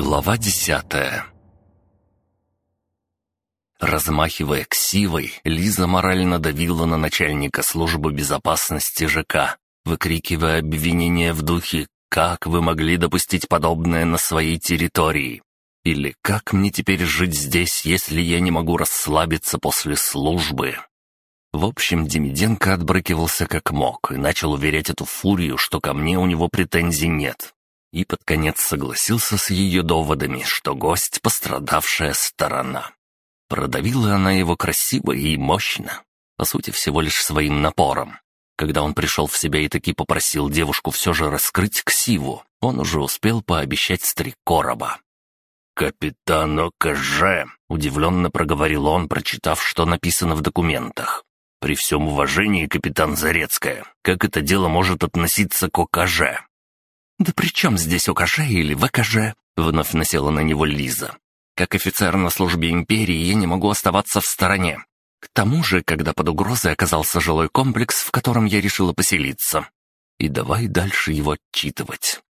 Глава десятая Размахивая ксивой, Лиза морально давила на начальника службы безопасности ЖК, выкрикивая обвинения в духе «Как вы могли допустить подобное на своей территории?» Или «Как мне теперь жить здесь, если я не могу расслабиться после службы?» В общем, Демиденко отбрыкивался как мог и начал уверять эту фурию, что ко мне у него претензий нет, и под конец согласился с ее доводами, что гость — пострадавшая сторона. Продавила она его красиво и мощно, по сути, всего лишь своим напором. Когда он пришел в себя и таки попросил девушку все же раскрыть ксиву, он уже успел пообещать стрик короба. «Капитан ОКЖ!» — удивленно проговорил он, прочитав, что написано в документах. «При всем уважении, капитан Зарецкая, как это дело может относиться к ОКЖ?» «Да при чем здесь ОКЖ или ВКЖ?» — вновь насела на него Лиза. «Как офицер на службе империи я не могу оставаться в стороне. К тому же, когда под угрозой оказался жилой комплекс, в котором я решила поселиться. И давай дальше его отчитывать.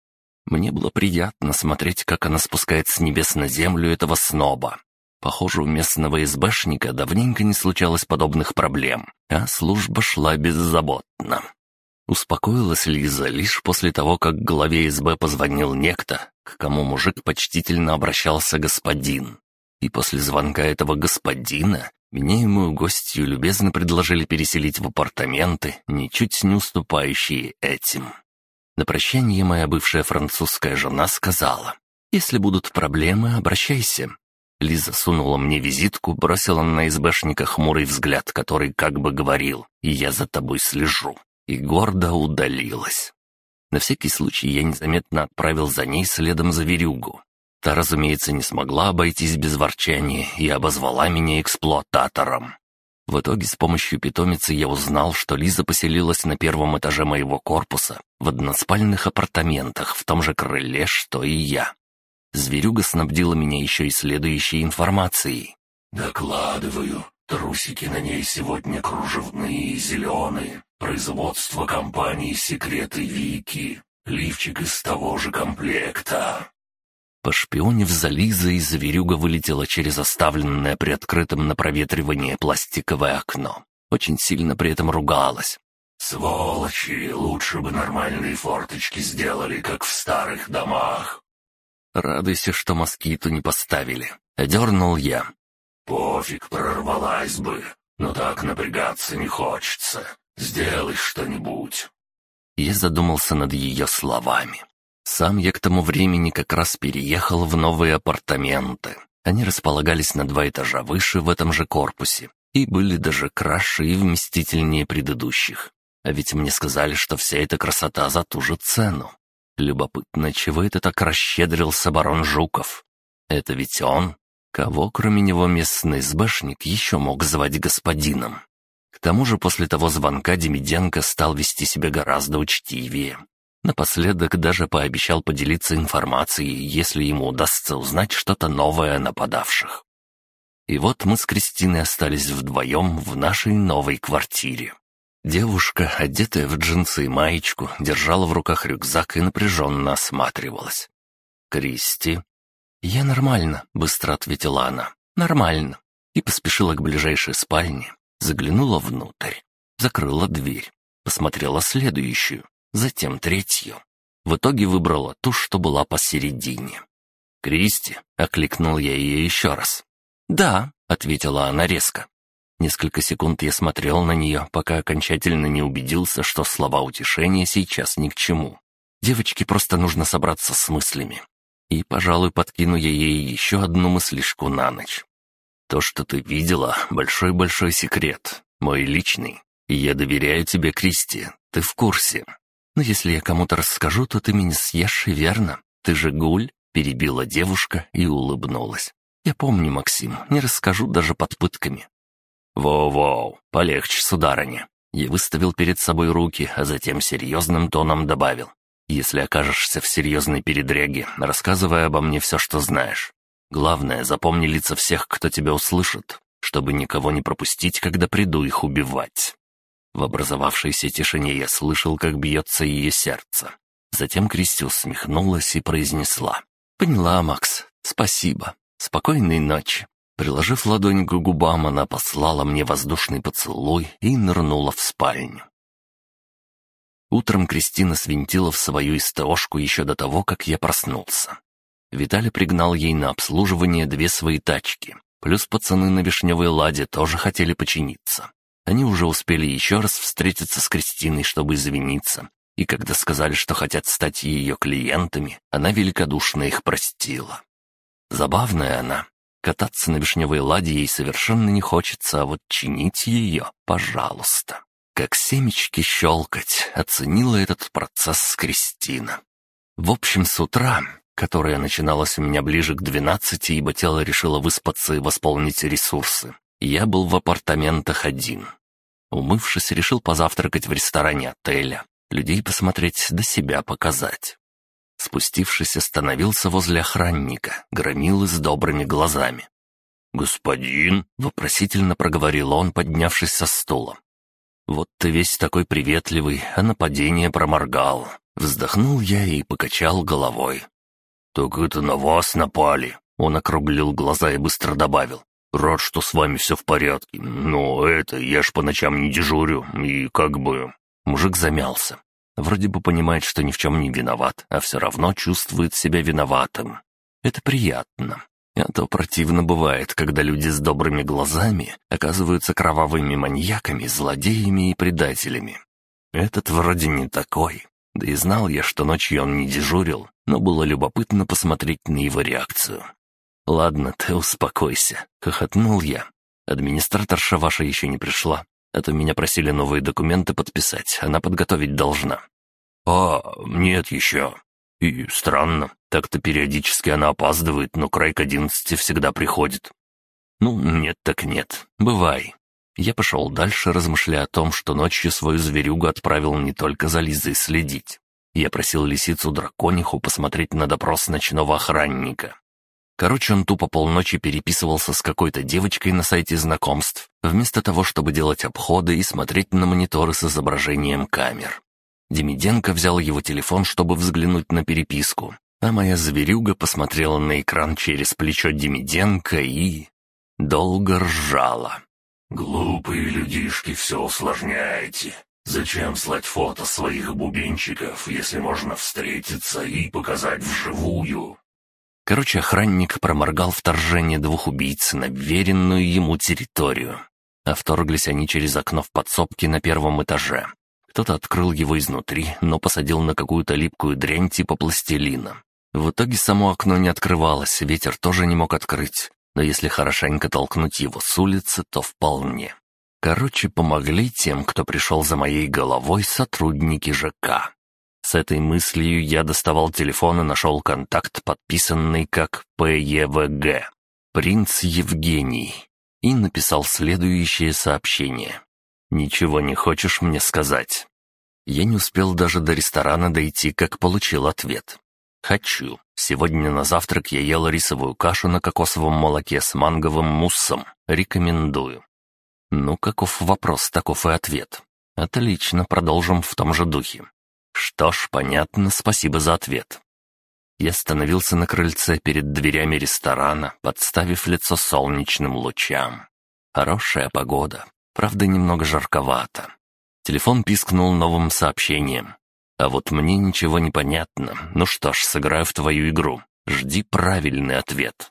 Мне было приятно смотреть, как она спускает с небес на землю этого сноба. Похоже, у местного СБшника давненько не случалось подобных проблем, а служба шла беззаботно. Успокоилась Лиза лишь после того, как к главе СБ позвонил некто, к кому мужик почтительно обращался господин. И после звонка этого господина меня и мою гостью любезно предложили переселить в апартаменты, ничуть не уступающие этим. На прощание моя бывшая французская жена сказала, «Если будут проблемы, обращайся». Лиза сунула мне визитку, бросила на СБшника хмурый взгляд, который как бы говорил, «И я за тобой слежу» и гордо удалилась. На всякий случай я незаметно отправил за ней следом за верюгу. Та, разумеется, не смогла обойтись без ворчания и обозвала меня эксплуататором. В итоге с помощью питомицы я узнал, что Лиза поселилась на первом этаже моего корпуса, в односпальных апартаментах, в том же крыле, что и я. Зверюга снабдила меня еще и следующей информацией. «Докладываю, трусики на ней сегодня кружевные и зеленые. Производство компании «Секреты Вики». Лифчик из того же комплекта». Пошпионив за Лизой, зверюга вылетела через оставленное при открытом на проветривание пластиковое окно. Очень сильно при этом ругалась. «Сволочи! Лучше бы нормальные форточки сделали, как в старых домах!» «Радуйся, что москиту не поставили!» — одернул я. «Пофиг, прорвалась бы, но так напрягаться не хочется. Сделай что-нибудь». Я задумался над ее словами. Сам я к тому времени как раз переехал в новые апартаменты. Они располагались на два этажа выше в этом же корпусе и были даже краше и вместительнее предыдущих. А ведь мне сказали, что вся эта красота за ту же цену. Любопытно, чего это так расщедрился барон Жуков? Это ведь он? Кого, кроме него, местный СБшник еще мог звать господином? К тому же после того звонка Демиденко стал вести себя гораздо учтивее. Напоследок даже пообещал поделиться информацией, если ему удастся узнать что-то новое о нападавших. И вот мы с Кристиной остались вдвоем в нашей новой квартире. Девушка, одетая в джинсы и маечку, держала в руках рюкзак и напряженно осматривалась. «Кристи?» «Я нормально», — быстро ответила она. «Нормально». И поспешила к ближайшей спальне, Заглянула внутрь, закрыла дверь, посмотрела следующую, затем третью. В итоге выбрала ту, что была посередине. «Кристи!» — окликнул я ее еще раз. «Да», — ответила она резко. Несколько секунд я смотрел на нее, пока окончательно не убедился, что слова утешения сейчас ни к чему. Девочке просто нужно собраться с мыслями. И, пожалуй, подкину я ей еще одну мыслишку на ночь. То, что ты видела, большой-большой секрет, мой личный. И я доверяю тебе, Кристи, ты в курсе. Но если я кому-то расскажу, то ты меня съешь, верно? Ты же гуль?» — перебила девушка и улыбнулась. «Я помню, Максим, не расскажу даже под пытками». «Воу-воу, полегче, сударыня». Я выставил перед собой руки, а затем серьезным тоном добавил. «Если окажешься в серьезной передряге, рассказывай обо мне все, что знаешь. Главное, запомни лица всех, кто тебя услышит, чтобы никого не пропустить, когда приду их убивать». В образовавшейся тишине я слышал, как бьется ее сердце. Затем Кристи усмехнулась и произнесла. «Поняла, Макс. Спасибо. Спокойной ночи». Приложив ладонь к губам, она послала мне воздушный поцелуй и нырнула в спальню. Утром Кристина свинтила в свою истошку еще до того, как я проснулся. Виталий пригнал ей на обслуживание две свои тачки. Плюс пацаны на Вишневой Ладе тоже хотели починиться. Они уже успели еще раз встретиться с Кристиной, чтобы извиниться. И когда сказали, что хотят стать ее клиентами, она великодушно их простила. Забавная она. Кататься на Вишневой Ладе ей совершенно не хочется, а вот чинить ее — пожалуйста. Как семечки щелкать, оценила этот процесс Кристина. В общем, с утра которая начиналась у меня ближе к двенадцати, ибо тело решило выспаться и восполнить ресурсы. Я был в апартаментах один. Умывшись, решил позавтракать в ресторане отеля, людей посмотреть, до себя показать. Спустившись, остановился возле охранника, громилы с добрыми глазами. «Господин?» — вопросительно проговорил он, поднявшись со стула. «Вот ты весь такой приветливый, а нападение проморгал». Вздохнул я и покачал головой. «Так это на вас напали!» Он округлил глаза и быстро добавил. «Рад, что с вами все в порядке, но это, я ж по ночам не дежурю, и как бы...» Мужик замялся. Вроде бы понимает, что ни в чем не виноват, а все равно чувствует себя виноватым. Это приятно. А то противно бывает, когда люди с добрыми глазами оказываются кровавыми маньяками, злодеями и предателями. Этот вроде не такой. Да и знал я, что ночью он не дежурил, но было любопытно посмотреть на его реакцию. «Ладно, ты успокойся», — хохотнул я. «Администраторша ваша еще не пришла, а то меня просили новые документы подписать, она подготовить должна». «А, нет еще. И странно, так-то периодически она опаздывает, но край к одиннадцати всегда приходит». «Ну, нет так нет. Бывай». Я пошел дальше, размышляя о том, что ночью свою зверюгу отправил не только за Лизой следить, я просил лисицу-дракониху посмотреть на допрос ночного охранника. Короче, он тупо полночи переписывался с какой-то девочкой на сайте знакомств, вместо того, чтобы делать обходы и смотреть на мониторы с изображением камер. Демиденко взял его телефон, чтобы взглянуть на переписку, а моя зверюга посмотрела на экран через плечо Демиденко и... долго ржала. «Глупые людишки все усложняете. Зачем слать фото своих бубенчиков, если можно встретиться и показать вживую? Короче, охранник проморгал вторжение двух убийц на веренную ему территорию. А вторглись они через окно в подсобке на первом этаже. Кто-то открыл его изнутри, но посадил на какую-то липкую дрянь типа пластилина. В итоге само окно не открывалось, ветер тоже не мог открыть, но если хорошенько толкнуть его с улицы, то вполне. Короче, помогли тем, кто пришел за моей головой, сотрудники ЖК. С этой мыслью я доставал телефон и нашел контакт, подписанный как ПЕВГ. «Принц Евгений». И написал следующее сообщение. «Ничего не хочешь мне сказать?» Я не успел даже до ресторана дойти, как получил ответ. «Хочу. Сегодня на завтрак я ел рисовую кашу на кокосовом молоке с манговым муссом. Рекомендую. Ну, каков вопрос, таков и ответ. Отлично, продолжим в том же духе. Что ж, понятно, спасибо за ответ. Я остановился на крыльце перед дверями ресторана, подставив лицо солнечным лучам. Хорошая погода, правда, немного жарковато. Телефон пискнул новым сообщением. А вот мне ничего не понятно. Ну что ж, сыграю в твою игру. Жди правильный ответ.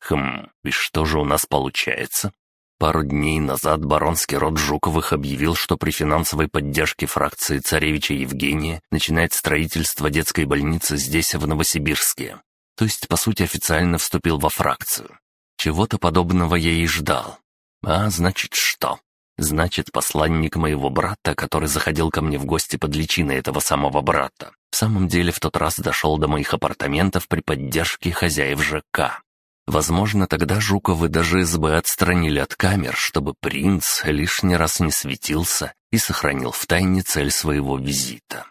Хм, и что же у нас получается? Пару дней назад баронский род Жуковых объявил, что при финансовой поддержке фракции царевича Евгения начинает строительство детской больницы здесь, в Новосибирске. То есть, по сути, официально вступил во фракцию. Чего-то подобного я и ждал. А значит, что? Значит, посланник моего брата, который заходил ко мне в гости под личиной этого самого брата, в самом деле в тот раз дошел до моих апартаментов при поддержке хозяев ЖК. Возможно, тогда Жуковы даже СБ отстранили от камер, чтобы принц лишний раз не светился и сохранил в тайне цель своего визита.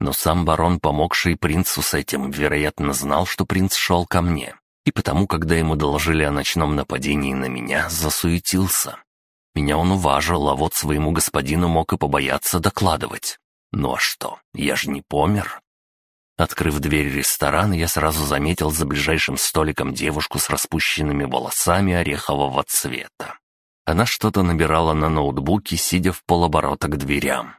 Но сам барон, помогший принцу с этим, вероятно, знал, что принц шел ко мне, и потому, когда ему доложили о ночном нападении на меня, засуетился. Меня он уважил, а вот своему господину мог и побояться докладывать. Ну а что, я же не помер. Открыв дверь ресторана, я сразу заметил за ближайшим столиком девушку с распущенными волосами орехового цвета. Она что-то набирала на ноутбуке, сидя в полоборота к дверям.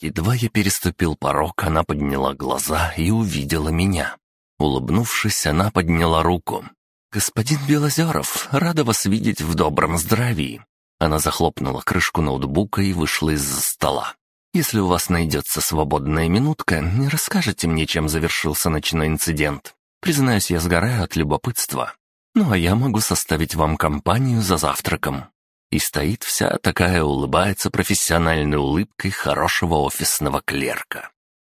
Едва я переступил порог, она подняла глаза и увидела меня. Улыбнувшись, она подняла руку. «Господин Белозеров, рада вас видеть в добром здравии». Она захлопнула крышку ноутбука и вышла из-за стола. «Если у вас найдется свободная минутка, не расскажете мне, чем завершился ночной инцидент. Признаюсь, я сгораю от любопытства. Ну а я могу составить вам компанию за завтраком». И стоит вся такая, улыбается профессиональной улыбкой хорошего офисного клерка.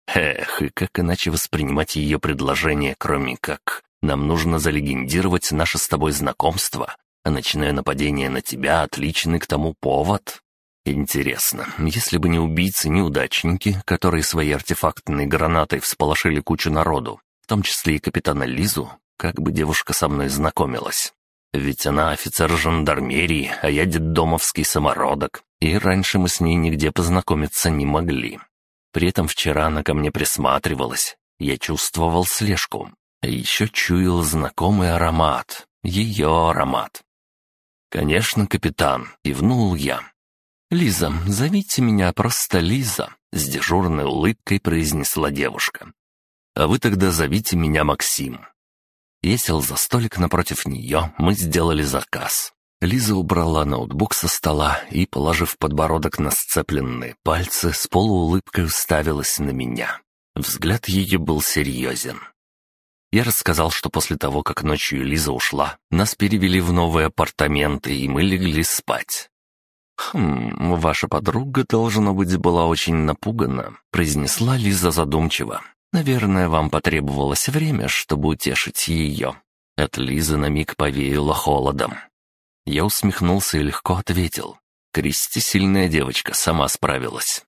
Эх, и как иначе воспринимать ее предложение, кроме как «нам нужно залегендировать наше с тобой знакомство, а ночное нападение на тебя — отличный к тому повод». Интересно, если бы не убийцы-неудачники, которые своей артефактной гранатой всполошили кучу народу, в том числе и капитана Лизу, как бы девушка со мной знакомилась? Ведь она офицер жандармерии, а я детдомовский самородок, и раньше мы с ней нигде познакомиться не могли. При этом вчера она ко мне присматривалась, я чувствовал слежку, а еще чуял знакомый аромат, ее аромат. «Конечно, капитан», — кивнул я. «Лиза, зовите меня просто Лиза», — с дежурной улыбкой произнесла девушка. «А вы тогда зовите меня Максим». Я сел за столик напротив нее, мы сделали заказ. Лиза убрала ноутбук со стола и, положив подбородок на сцепленные пальцы, с полуулыбкой уставилась на меня. Взгляд ее был серьезен. Я рассказал, что после того, как ночью Лиза ушла, нас перевели в новые апартаменты, и мы легли спать. «Хм, ваша подруга, должно быть, была очень напугана», — произнесла Лиза задумчиво. «Наверное, вам потребовалось время, чтобы утешить ее». От Лизы на миг повеяло холодом. Я усмехнулся и легко ответил. Кристи сильная девочка, сама справилась.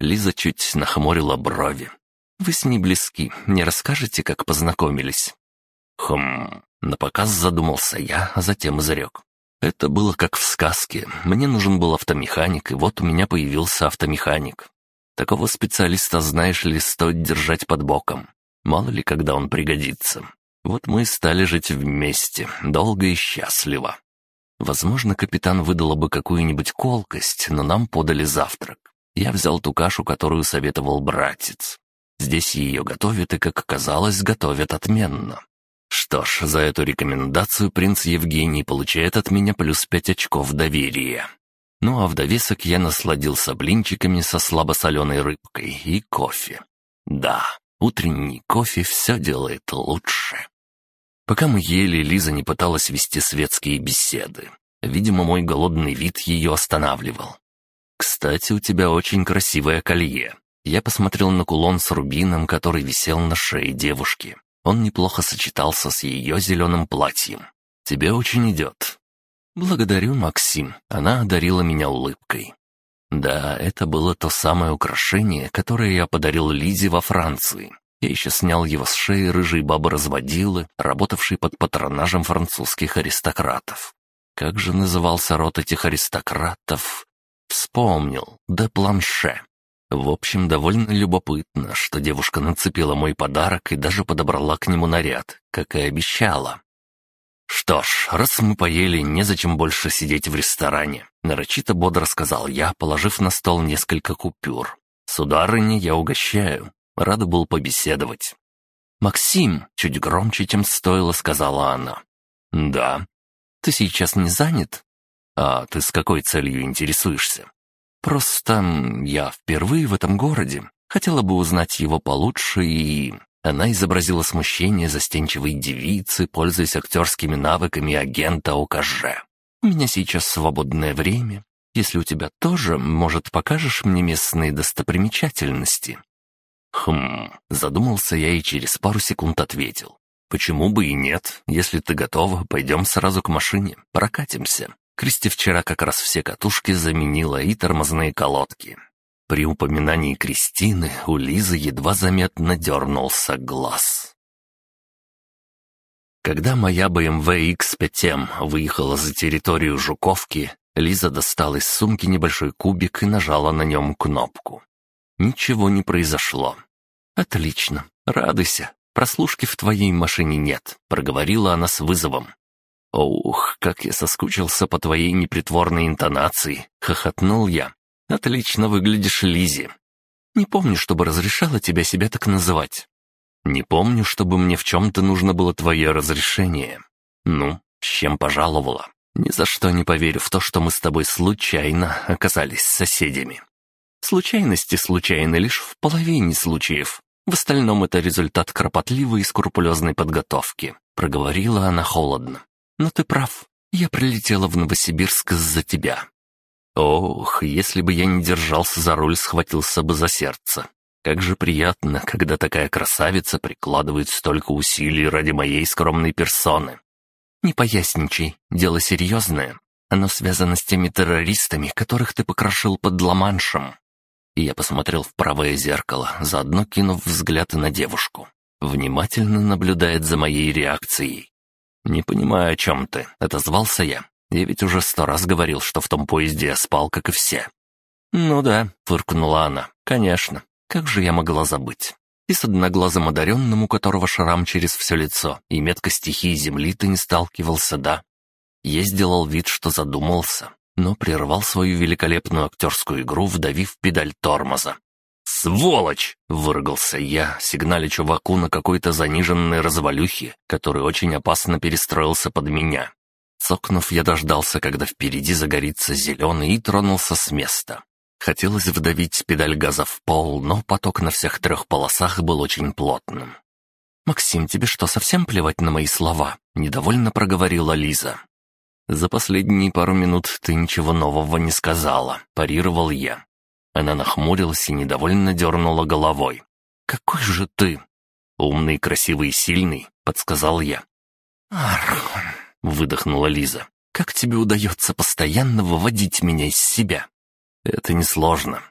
Лиза чуть нахмурила брови. «Вы с ней близки, не расскажете, как познакомились?» «Хм...» Напоказ задумался я, а затем изрек. Это было как в сказке. Мне нужен был автомеханик, и вот у меня появился автомеханик. Такого специалиста, знаешь ли, стоит держать под боком. Мало ли, когда он пригодится. Вот мы и стали жить вместе, долго и счастливо. Возможно, капитан выдала бы какую-нибудь колкость, но нам подали завтрак. Я взял ту кашу, которую советовал братец. Здесь ее готовят, и, как оказалось, готовят отменно. Что ж, за эту рекомендацию принц Евгений получает от меня плюс пять очков доверия. Ну а в довесок я насладился блинчиками со слабосоленой рыбкой и кофе. Да, утренний кофе все делает лучше. Пока мы ели, Лиза не пыталась вести светские беседы. Видимо, мой голодный вид ее останавливал. «Кстати, у тебя очень красивое колье». Я посмотрел на кулон с рубином, который висел на шее девушки. Он неплохо сочетался с ее зеленым платьем. Тебе очень идет». «Благодарю, Максим». Она одарила меня улыбкой. Да, это было то самое украшение, которое я подарил Лизе во Франции. Я еще снял его с шеи рыжей бабы-разводилы, работавшей под патронажем французских аристократов. Как же назывался род этих аристократов? Вспомнил. Де Планше. В общем, довольно любопытно, что девушка нацепила мой подарок и даже подобрала к нему наряд, как и обещала. «Что ж, раз мы поели, незачем больше сидеть в ресторане», — нарочито бодро сказал я, положив на стол несколько купюр. «Сударыня, я угощаю. Рада был побеседовать». «Максим!» — чуть громче, чем стоило, сказала она. «Да». «Ты сейчас не занят?» «А ты с какой целью интересуешься?» Просто я впервые в этом городе. Хотела бы узнать его получше и...» Она изобразила смущение застенчивой девицы, пользуясь актерскими навыками агента ОКЖ. «У меня сейчас свободное время. Если у тебя тоже, может, покажешь мне местные достопримечательности?» «Хм...» — задумался я и через пару секунд ответил. «Почему бы и нет? Если ты готова, пойдем сразу к машине, прокатимся. Кристи вчера как раз все катушки заменила и тормозные колодки. При упоминании Кристины у Лизы едва заметно дернулся глаз. Когда моя BMW X5M выехала за территорию Жуковки, Лиза достала из сумки небольшой кубик и нажала на нем кнопку. Ничего не произошло. «Отлично. Радуйся. Прослушки в твоей машине нет», — проговорила она с вызовом. «Ух, как я соскучился по твоей непритворной интонации!» — хохотнул я. «Отлично выглядишь, Лизи. Не помню, чтобы разрешала тебя себя так называть. Не помню, чтобы мне в чем-то нужно было твое разрешение. Ну, с чем пожаловала? Ни за что не поверю в то, что мы с тобой случайно оказались соседями. Случайности случайны лишь в половине случаев. В остальном это результат кропотливой и скрупулезной подготовки», — проговорила она холодно. «Но ты прав. Я прилетела в Новосибирск из-за тебя. Ох, если бы я не держался за руль, схватился бы за сердце. Как же приятно, когда такая красавица прикладывает столько усилий ради моей скромной персоны. Не поясничай, дело серьезное. Оно связано с теми террористами, которых ты покрошил под Ла-Маншем. И я посмотрел в правое зеркало, заодно кинув взгляд на девушку. Внимательно наблюдает за моей реакцией. «Не понимаю, о чем ты», — отозвался я. Я ведь уже сто раз говорил, что в том поезде я спал, как и все». «Ну да», — фыркнула она, — «конечно. Как же я могла забыть?» И с одноглазым одаренным, у которого шрам через все лицо, и метка стихии земли ты не сталкивался, да? Я сделал вид, что задумался, но прервал свою великолепную актерскую игру, вдавив педаль тормоза. «Сволочь!» — выругался я, сигналя чуваку на какой-то заниженной развалюхе, который очень опасно перестроился под меня. Цокнув, я дождался, когда впереди загорится зеленый, и тронулся с места. Хотелось вдавить педаль газа в пол, но поток на всех трех полосах был очень плотным. «Максим, тебе что, совсем плевать на мои слова?» — недовольно проговорила Лиза. «За последние пару минут ты ничего нового не сказала», — парировал я. Она нахмурилась и недовольно дернула головой. «Какой же ты?» «Умный, красивый и сильный», — подсказал я. «Арх, — выдохнула Лиза. «Как тебе удается постоянно выводить меня из себя?» «Это несложно.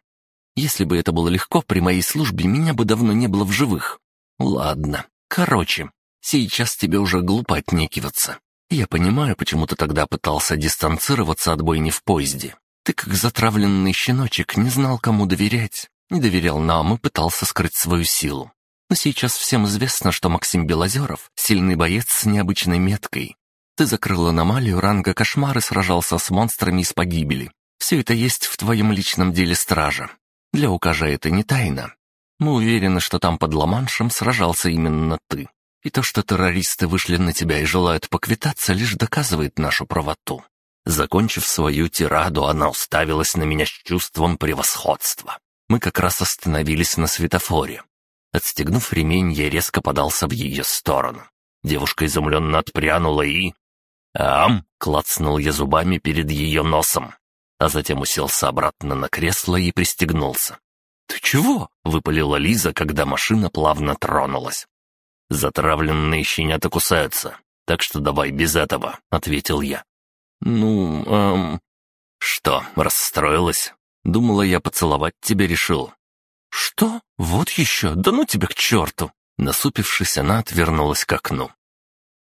Если бы это было легко, при моей службе меня бы давно не было в живых. Ладно. Короче, сейчас тебе уже глупо отнекиваться. Я понимаю, почему ты тогда пытался дистанцироваться от бойни в поезде. Ты, как затравленный щеночек, не знал, кому доверять. Не доверял нам и пытался скрыть свою силу. Но сейчас всем известно, что Максим Белозеров — сильный боец с необычной меткой, ты закрыл аномалию ранга кошмар и сражался с монстрами из погибели. Все это есть в твоем личном деле стража. Для укажа это не тайна. Мы уверены, что там под Ла-Маншем сражался именно ты. И то, что террористы вышли на тебя и желают поквитаться, лишь доказывает нашу правоту». Закончив свою тираду, она уставилась на меня с чувством превосходства. Мы как раз остановились на светофоре. Отстегнув ремень, я резко подался в ее сторону. Девушка изумленно отпрянула и... «Ам!» — клацнул я зубами перед ее носом, а затем уселся обратно на кресло и пристегнулся. «Ты чего?» — выпалила Лиза, когда машина плавно тронулась. «Затравленные щенята кусаются, так что давай без этого», — ответил я. «Ну, эм...» «Что, расстроилась? Думала, я поцеловать тебя решил». «Что? Вот еще? Да ну тебя к черту!» Насупившись, она отвернулась к окну.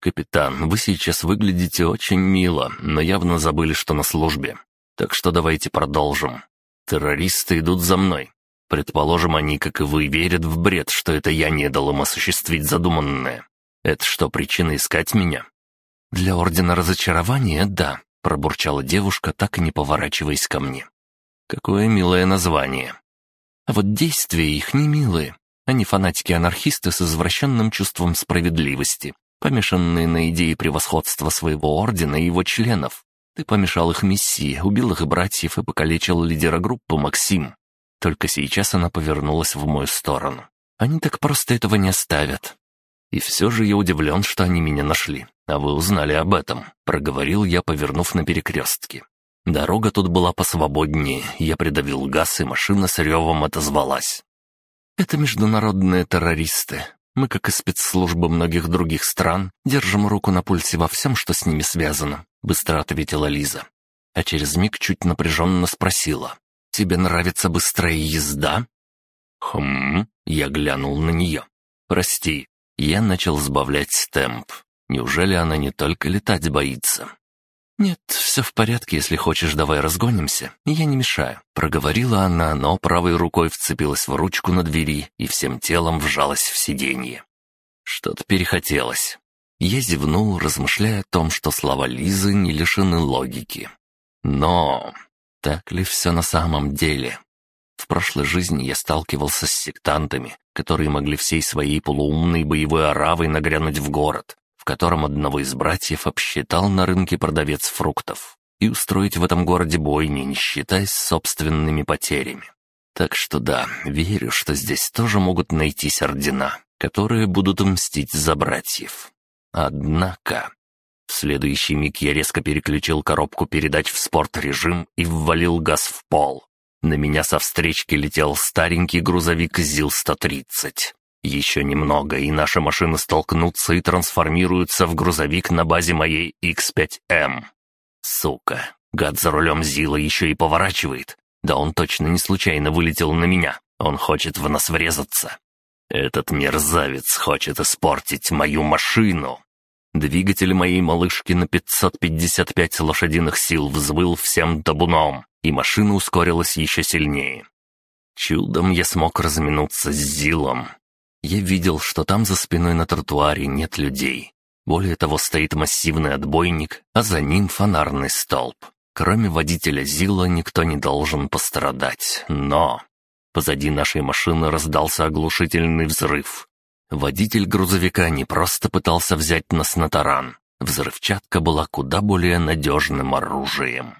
«Капитан, вы сейчас выглядите очень мило, но явно забыли, что на службе. Так что давайте продолжим. Террористы идут за мной. Предположим, они, как и вы, верят в бред, что это я не дал им осуществить задуманное. Это что, причина искать меня?» «Для Ордена Разочарования — да», — пробурчала девушка, так и не поворачиваясь ко мне. «Какое милое название». «А вот действия их не милые. Они фанатики-анархисты с извращенным чувством справедливости помешанные на идее превосходства своего ордена и его членов. Ты помешал их миссии, убил их братьев и покалечил лидера группы Максим. Только сейчас она повернулась в мою сторону. Они так просто этого не оставят. И все же я удивлен, что они меня нашли. А вы узнали об этом, проговорил я, повернув на перекрестке. Дорога тут была посвободнее, я придавил газ, и машина с ревом отозвалась. «Это международные террористы. Мы, как и спецслужбы многих других стран, держим руку на пульсе во всем, что с ними связано», — быстро ответила Лиза. А через миг чуть напряженно спросила. «Тебе нравится быстрая езда?» «Хм...» — я глянул на нее. «Прости, я начал сбавлять темп. Неужели она не только летать боится?» «Нет, все в порядке, если хочешь, давай разгонимся, я не мешаю», — проговорила она, но правой рукой вцепилась в ручку на двери и всем телом вжалась в сиденье. Что-то перехотелось. Я зевнул, размышляя о том, что слова Лизы не лишены логики. Но так ли все на самом деле? В прошлой жизни я сталкивался с сектантами, которые могли всей своей полуумной боевой оравой нагрянуть в город, в котором одного из братьев обсчитал на рынке продавец фруктов, и устроить в этом городе бойни, не считаясь собственными потерями. Так что да, верю, что здесь тоже могут найтись ордена, которые будут мстить за братьев. Однако... В следующий миг я резко переключил коробку передач в спорт-режим и ввалил газ в пол. На меня со встречки летел старенький грузовик ЗИЛ-130. Еще немного, и наши машины столкнутся и трансформируются в грузовик на базе моей X5M. Сука, гад за рулем Зила еще и поворачивает. Да он точно не случайно вылетел на меня. Он хочет в нас врезаться. Этот мерзавец хочет испортить мою машину. Двигатель моей малышки на 555 лошадиных сил взвыл всем табуном, и машина ускорилась еще сильнее. Чудом я смог разминуться с Зилом, я видел, что там за спиной на тротуаре нет людей. Более того, стоит массивный отбойник, а за ним фонарный столб. Кроме водителя Зила никто не должен пострадать, но... Позади нашей машины раздался оглушительный взрыв. Водитель грузовика не просто пытался взять нас на таран. Взрывчатка была куда более надежным оружием.